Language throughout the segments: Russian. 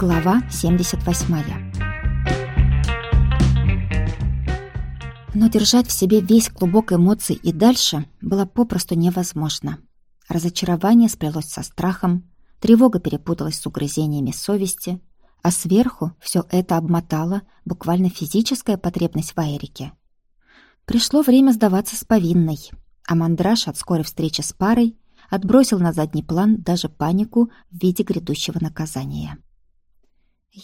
Глава 78 Но держать в себе весь клубок эмоций и дальше было попросту невозможно. Разочарование сплелось со страхом, тревога перепуталась с угрызениями совести, а сверху все это обмотало буквально физическая потребность в Айрике. Пришло время сдаваться с повинной, а мандраж от скорой встречи с парой отбросил на задний план даже панику в виде грядущего наказания.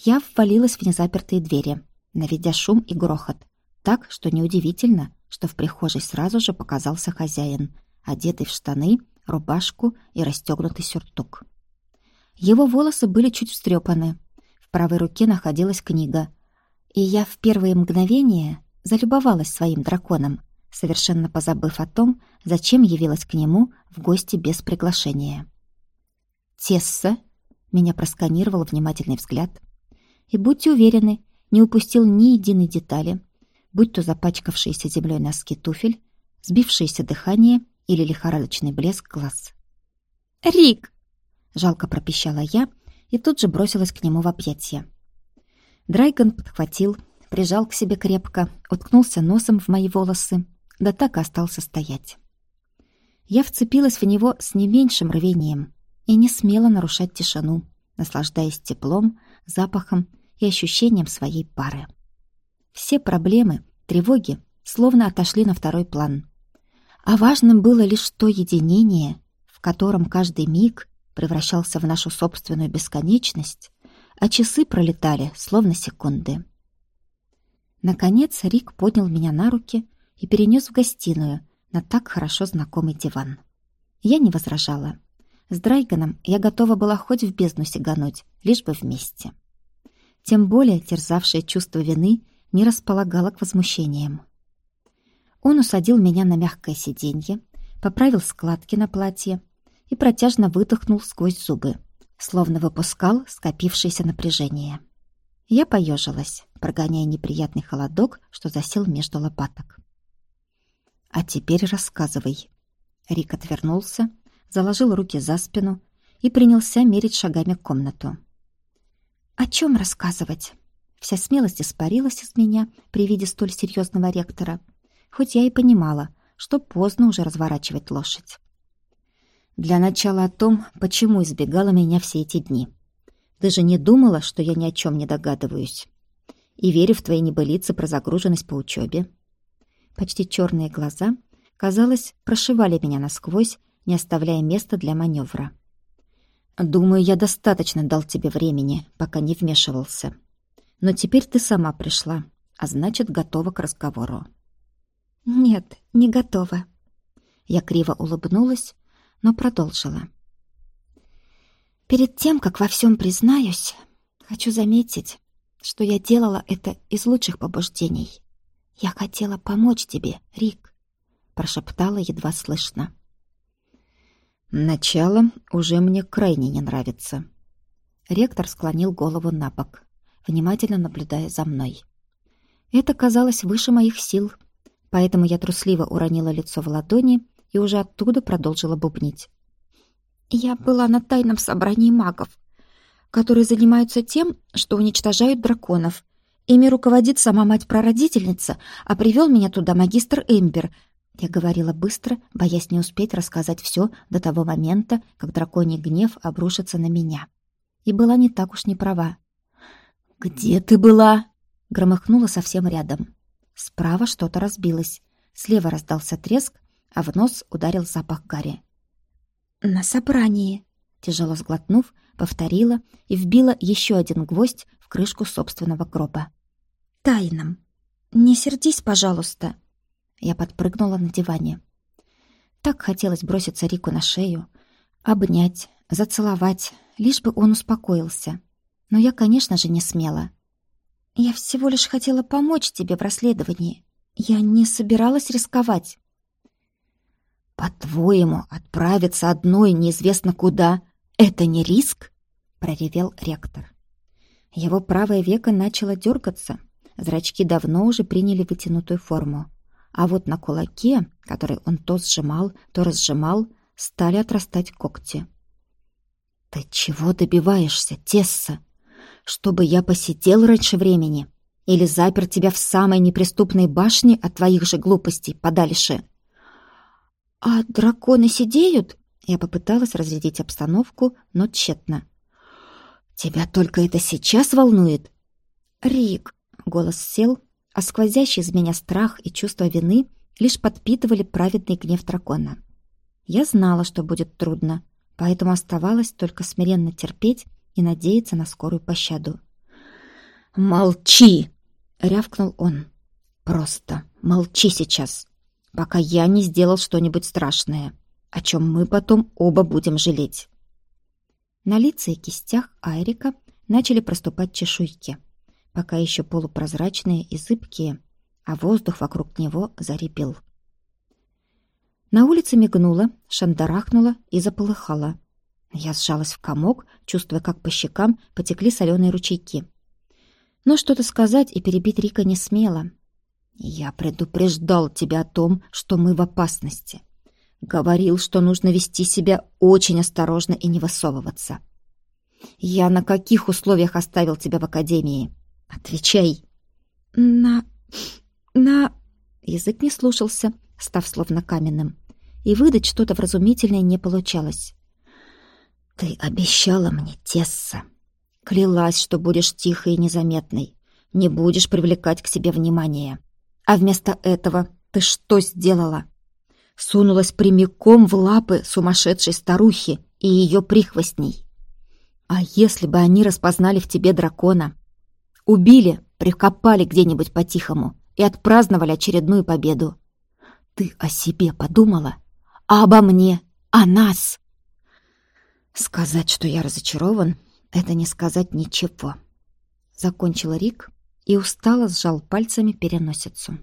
Я ввалилась в незапертые двери, наведя шум и грохот, так, что неудивительно, что в прихожей сразу же показался хозяин, одетый в штаны, рубашку и расстегнутый сюртук. Его волосы были чуть встрепаны. В правой руке находилась книга. И я в первые мгновения залюбовалась своим драконом, совершенно позабыв о том, зачем явилась к нему в гости без приглашения. «Тесса?» — меня просканировал внимательный взгляд. «И будьте уверены, не упустил ни единой детали, будь то запачкавшиеся землей носки туфель, сбившееся дыхание или лихорадочный блеск глаз». «Рик!» — жалко пропищала я и тут же бросилась к нему в объятия. Драйгон подхватил, прижал к себе крепко, уткнулся носом в мои волосы да так и остался стоять. Я вцепилась в него с не меньшим рвением и не смела нарушать тишину, наслаждаясь теплом, запахом и ощущением своей пары. Все проблемы, тревоги словно отошли на второй план. А важным было лишь то единение, в котором каждый миг превращался в нашу собственную бесконечность, а часы пролетали, словно секунды. Наконец Рик поднял меня на руки и перенес в гостиную на так хорошо знакомый диван. Я не возражала. С Драйганом я готова была хоть в бездну сигануть, лишь бы вместе. Тем более терзавшее чувство вины не располагало к возмущениям. Он усадил меня на мягкое сиденье, поправил складки на платье и протяжно выдохнул сквозь зубы, словно выпускал скопившееся напряжение. Я поежилась, прогоняя неприятный холодок, что засел между лопаток. «А теперь рассказывай». Рик отвернулся, заложил руки за спину и принялся мерить шагами комнату. «О чем рассказывать?» Вся смелость испарилась из меня при виде столь серьезного ректора, хоть я и понимала, что поздно уже разворачивать лошадь. Для начала о том, почему избегала меня все эти дни. Ты же не думала, что я ни о чем не догадываюсь. И верю в твои небылицы про загруженность по учебе. Почти черные глаза, казалось, прошивали меня насквозь, не оставляя места для маневра. «Думаю, я достаточно дал тебе времени, пока не вмешивался. Но теперь ты сама пришла, а значит, готова к разговору». «Нет, не готова». Я криво улыбнулась, но продолжила. «Перед тем, как во всем признаюсь, хочу заметить, что я делала это из лучших побуждений. «Я хотела помочь тебе, Рик», — прошептала едва слышно. «Начало уже мне крайне не нравится». Ректор склонил голову на бок, внимательно наблюдая за мной. Это казалось выше моих сил, поэтому я трусливо уронила лицо в ладони и уже оттуда продолжила бубнить. «Я была на тайном собрании магов, которые занимаются тем, что уничтожают драконов, Ими руководит сама мать-прародительница, а привел меня туда магистр Эмбер. Я говорила быстро, боясь не успеть рассказать все до того момента, как драконий гнев обрушится на меня. И была не так уж не права. «Где ты была?» — громыхнула совсем рядом. Справа что-то разбилось. Слева раздался треск, а в нос ударил запах гари. «На собрании», — тяжело сглотнув, повторила и вбила еще один гвоздь в крышку собственного гроба. «Тайном. Не сердись, пожалуйста». Я подпрыгнула на диване. Так хотелось броситься Рику на шею, обнять, зацеловать, лишь бы он успокоился. Но я, конечно же, не смела. «Я всего лишь хотела помочь тебе в расследовании. Я не собиралась рисковать». «По-твоему, отправиться одной неизвестно куда — это не риск?» — проревел ректор. Его правое веко начало дергаться, зрачки давно уже приняли вытянутую форму. А вот на кулаке, который он то сжимал, то разжимал, стали отрастать когти. «Ты чего добиваешься, Тесса? чтобы я посидел раньше времени? Или запер тебя в самой неприступной башне от твоих же глупостей подальше?» «А драконы сидеют?» Я попыталась разрядить обстановку, но тщетно. «Тебя только это сейчас волнует?» «Рик!» — голос сел, а сквозящий из меня страх и чувство вины лишь подпитывали праведный гнев дракона. Я знала, что будет трудно, поэтому оставалось только смиренно терпеть и надеяться на скорую пощаду. «Молчи!» — рявкнул он. «Просто молчи сейчас, пока я не сделал что-нибудь страшное, о чем мы потом оба будем жалеть». На лице и кистях Айрика начали проступать чешуйки, пока еще полупрозрачные и зыбкие, а воздух вокруг него заребил. На улице мигнуло, шандарахнуло и заполыхало. Я сжалась в комок, чувствуя, как по щекам потекли соленые ручейки. Но что-то сказать и перебить Рика не смела. «Я предупреждал тебя о том, что мы в опасности. Говорил, что нужно вести себя очень осторожно и не высовываться. Я на каких условиях оставил тебя в академии? Отвечай!» «На... на...» Язык не слушался, став словно каменным и выдать что-то вразумительное не получалось. «Ты обещала мне, Тесса. Клялась, что будешь тихой и незаметной, не будешь привлекать к себе внимание. А вместо этого ты что сделала? Сунулась прямиком в лапы сумасшедшей старухи и ее прихвостней. А если бы они распознали в тебе дракона? Убили, прикопали где-нибудь по-тихому и отпраздновали очередную победу. Ты о себе подумала?» а обо мне, о нас. Сказать, что я разочарован, это не сказать ничего. Закончил Рик и устало сжал пальцами переносицу.